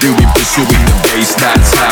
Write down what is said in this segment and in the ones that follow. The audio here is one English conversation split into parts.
do pursuing the baseline.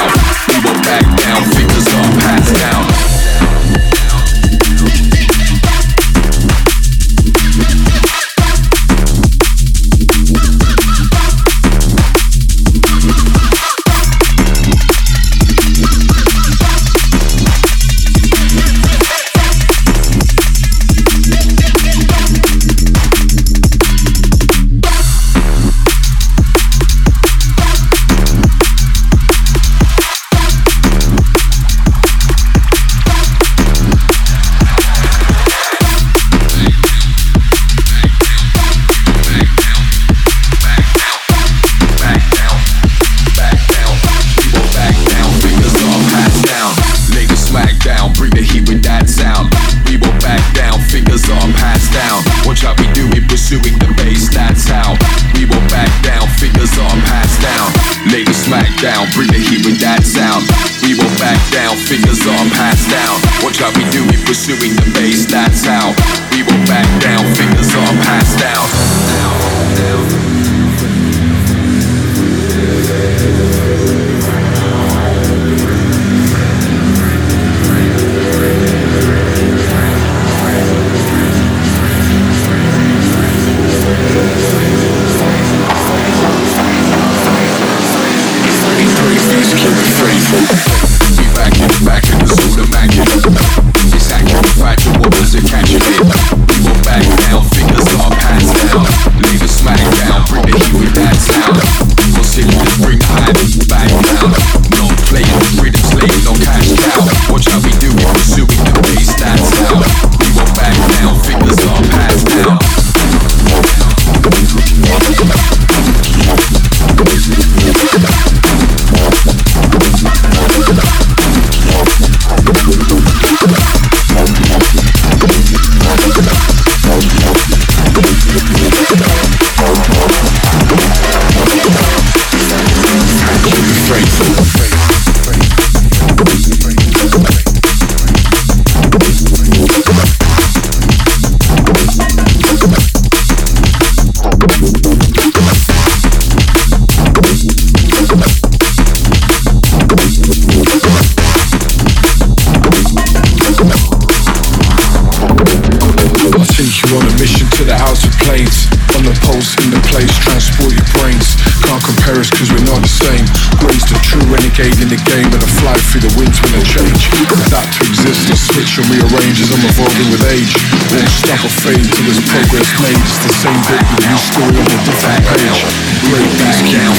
decade in the game and I fly through the winds when I change. Adapt to exist and switch and rearrange as I'm evolving with age. Won't stop or fade till there's progress made. It's the same bit with a new story on a different page. Great these keep the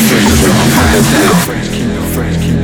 faith. Keep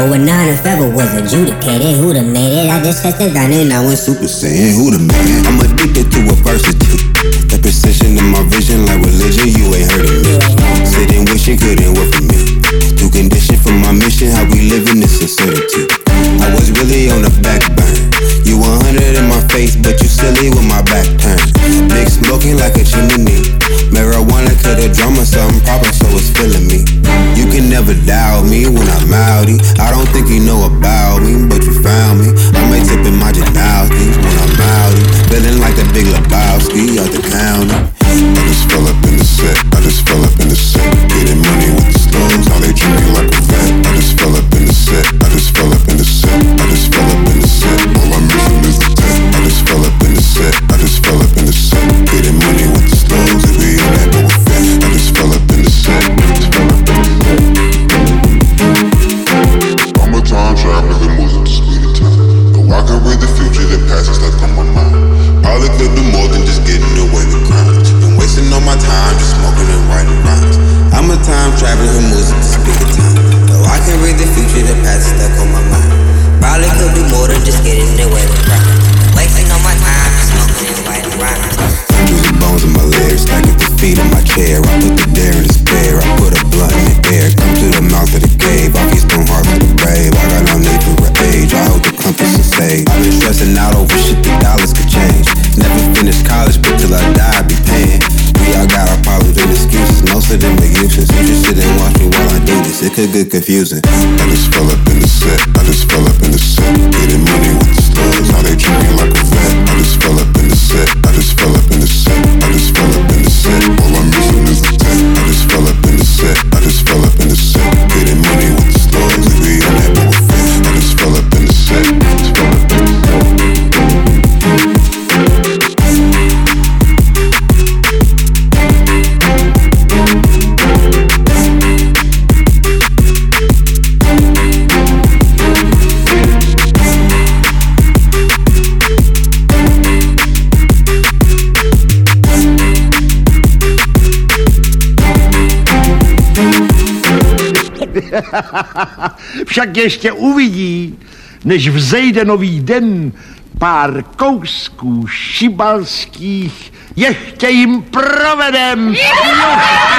But when nine of ever was adjudicated, eh, who the made eh, it? I just had that down and I went super saiyan. Who the made it? I'm addicted to adversity. The precision in my vision, like religion, you ain't hurting me. Sitting wishing couldn't work for me. Too conditioned for my mission, how we living this uncertainty. confusing. Však ještě uvidí, než vzejde nový den, pár kousků šibalských ještě jim provedem. Yeah!